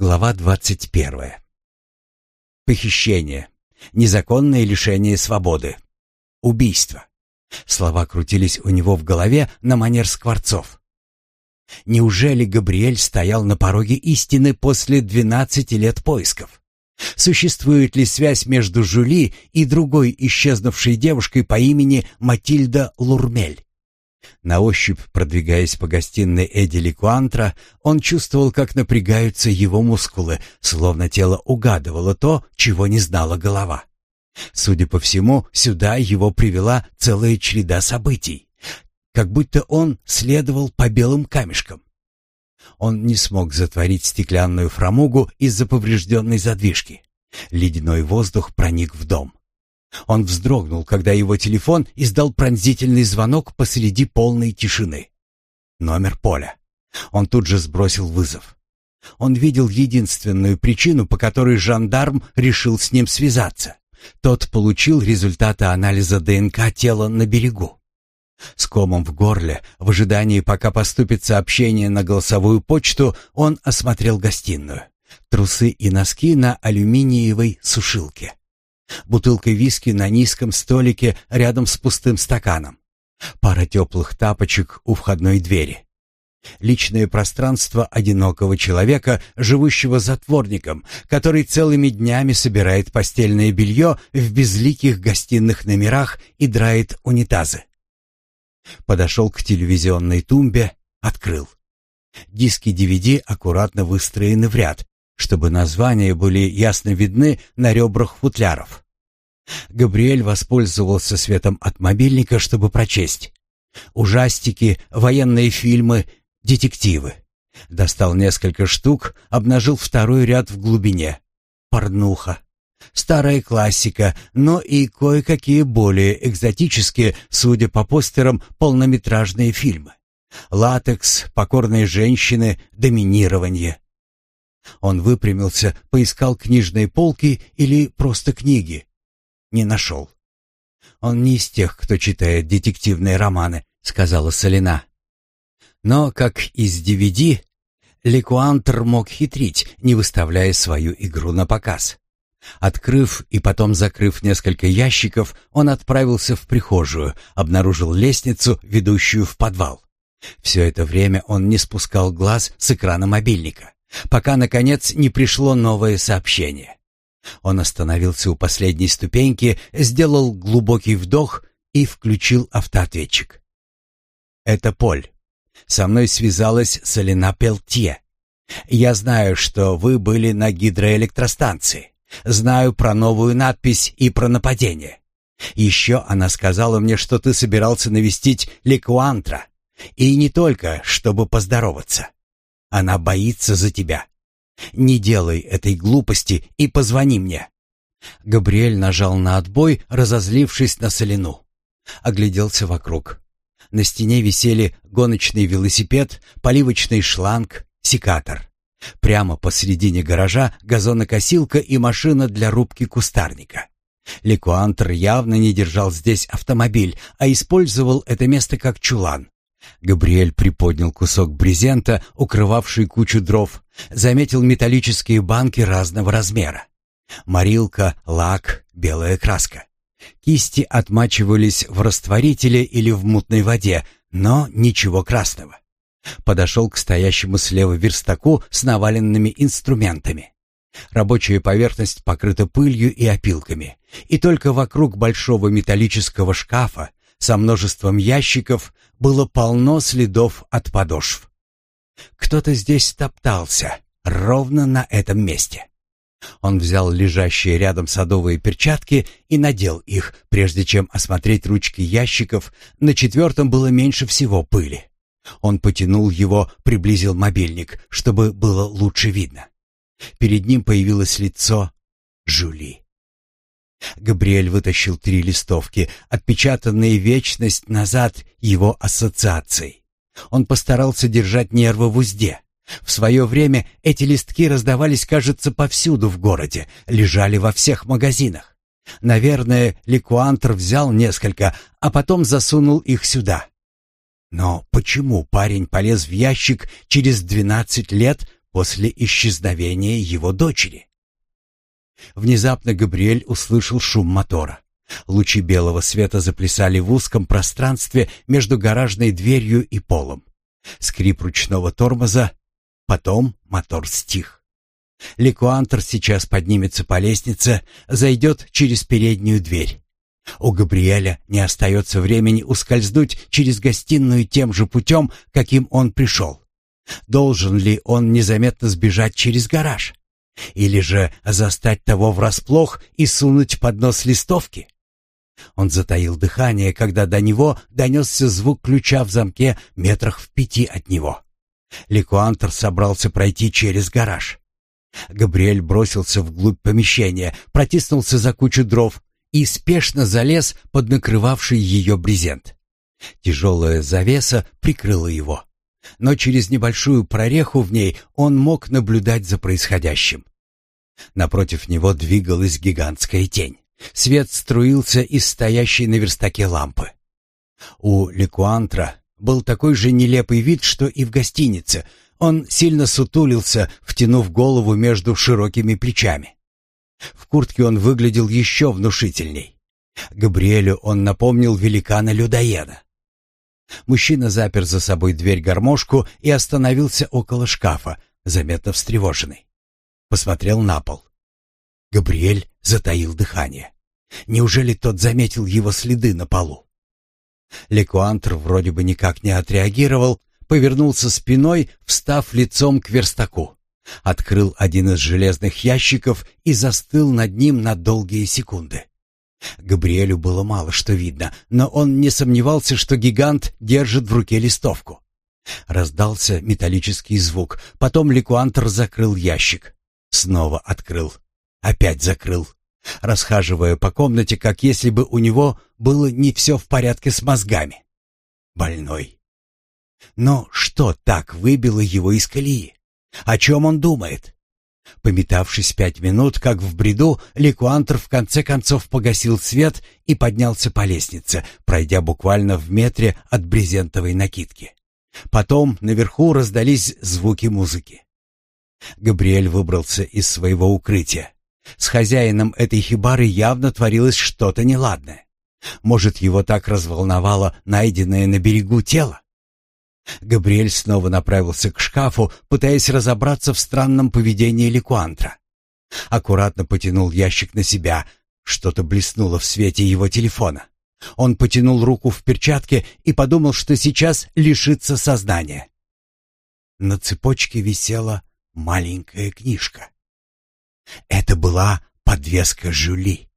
Глава 21. Похищение. Незаконное лишение свободы. Убийство. Слова крутились у него в голове на манер скворцов. Неужели Габриэль стоял на пороге истины после 12 лет поисков? Существует ли связь между Жюли и другой исчезнувшей девушкой по имени Матильда Лурмель? На ощупь, продвигаясь по гостиной Эдди Ликуантра, он чувствовал, как напрягаются его мускулы, словно тело угадывало то, чего не знала голова. Судя по всему, сюда его привела целая череда событий, как будто он следовал по белым камешкам. Он не смог затворить стеклянную фрамугу из-за поврежденной задвижки. Ледяной воздух проник в дом. Он вздрогнул, когда его телефон издал пронзительный звонок посреди полной тишины. Номер Поля. Он тут же сбросил вызов. Он видел единственную причину, по которой жандарм решил с ним связаться. Тот получил результаты анализа ДНК тела на берегу. С комом в горле, в ожидании, пока поступит сообщение на голосовую почту, он осмотрел гостиную. Трусы и носки на алюминиевой сушилке. Бутылкой виски на низком столике рядом с пустым стаканом, пара теплых тапочек у входной двери. Личное пространство одинокого человека, живущего затворником, который целыми днями собирает постельное белье в безликих гостиных номерах и драит унитазы. Подошел к телевизионной тумбе, открыл. Диски DVD аккуратно выстроены в ряд, чтобы названия были ясно видны на ребрах футляров. Габриэль воспользовался светом от мобильника, чтобы прочесть. Ужастики, военные фильмы, детективы. Достал несколько штук, обнажил второй ряд в глубине. Порнуха. Старая классика, но и кое-какие более экзотические, судя по постерам, полнометражные фильмы. Латекс, покорные женщины, доминирование. Он выпрямился, поискал книжные полки или просто книги. Не нашел. «Он не из тех, кто читает детективные романы», — сказала Солина. Но, как из DVD, Лекуантр мог хитрить, не выставляя свою игру на показ. Открыв и потом закрыв несколько ящиков, он отправился в прихожую, обнаружил лестницу, ведущую в подвал. Все это время он не спускал глаз с экрана мобильника пока, наконец, не пришло новое сообщение. Он остановился у последней ступеньки, сделал глубокий вдох и включил автоответчик. «Это Поль. Со мной связалась Солена Пелтье. Я знаю, что вы были на гидроэлектростанции. Знаю про новую надпись и про нападение. Еще она сказала мне, что ты собирался навестить Ликуантра. И не только, чтобы поздороваться. Она боится за тебя. Не делай этой глупости и позвони мне». Габриэль нажал на отбой, разозлившись на Солину. Огляделся вокруг. На стене висели гоночный велосипед, поливочный шланг, секатор. Прямо посредине гаража газонокосилка и машина для рубки кустарника. Ликуантр явно не держал здесь автомобиль, а использовал это место как чулан. Габриэль приподнял кусок брезента, укрывавший кучу дров, заметил металлические банки разного размера. Морилка, лак, белая краска. Кисти отмачивались в растворителе или в мутной воде, но ничего красного. Подошел к стоящему слева верстаку с наваленными инструментами. Рабочая поверхность покрыта пылью и опилками, и только вокруг большого металлического шкафа со множеством ящиков было полно следов от подошв. Кто-то здесь топтался, ровно на этом месте. Он взял лежащие рядом садовые перчатки и надел их, прежде чем осмотреть ручки ящиков, на четвертом было меньше всего пыли. Он потянул его, приблизил мобильник, чтобы было лучше видно. Перед ним появилось лицо Жюли. Габриэль вытащил три листовки, отпечатанные вечность назад его ассоциацией. Он постарался держать нервы в узде. В свое время эти листки раздавались, кажется, повсюду в городе, лежали во всех магазинах. Наверное, Ликуантр взял несколько, а потом засунул их сюда. Но почему парень полез в ящик через 12 лет после исчезновения его дочери? Внезапно Габриэль услышал шум мотора. Лучи белого света заплясали в узком пространстве между гаражной дверью и полом. Скрип ручного тормоза, потом мотор стих. Ликуантр сейчас поднимется по лестнице, зайдет через переднюю дверь. У Габриэля не остается времени ускользнуть через гостиную тем же путем, каким он пришел. Должен ли он незаметно сбежать через гараж? Или же застать того врасплох и сунуть под нос листовки? Он затаил дыхание, когда до него донесся звук ключа в замке метрах в пяти от него. Ликуантр собрался пройти через гараж. Габриэль бросился вглубь помещения, протиснулся за кучу дров и спешно залез под накрывавший ее брезент. Тяжелая завеса прикрыла его но через небольшую прореху в ней он мог наблюдать за происходящим. Напротив него двигалась гигантская тень. Свет струился из стоящей на верстаке лампы. У Ликуантра был такой же нелепый вид, что и в гостинице. Он сильно сутулился, втянув голову между широкими плечами. В куртке он выглядел еще внушительней. Габриэлю он напомнил великана-людоеда. Мужчина запер за собой дверь гармошку и остановился около шкафа, заметно встревоженный. Посмотрел на пол. Габриэль затаил дыхание. Неужели тот заметил его следы на полу? Лекуантр вроде бы никак не отреагировал, повернулся спиной, встав лицом к верстаку. Открыл один из железных ящиков и застыл над ним на долгие секунды. Габриэлю было мало что видно, но он не сомневался, что гигант держит в руке листовку. Раздался металлический звук, потом Ликуантр закрыл ящик. Снова открыл. Опять закрыл. Расхаживая по комнате, как если бы у него было не все в порядке с мозгами. Больной. Но что так выбило его из колеи? О чем он думает? Пометавшись пять минут, как в бреду, Ликуантр в конце концов погасил свет и поднялся по лестнице, пройдя буквально в метре от брезентовой накидки. Потом наверху раздались звуки музыки. Габриэль выбрался из своего укрытия. С хозяином этой хибары явно творилось что-то неладное. Может, его так разволновало найденное на берегу тело? Габриэль снова направился к шкафу, пытаясь разобраться в странном поведении Ликуантра. Аккуратно потянул ящик на себя. Что-то блеснуло в свете его телефона. Он потянул руку в перчатке и подумал, что сейчас лишится сознания. На цепочке висела маленькая книжка. Это была подвеска Жюли.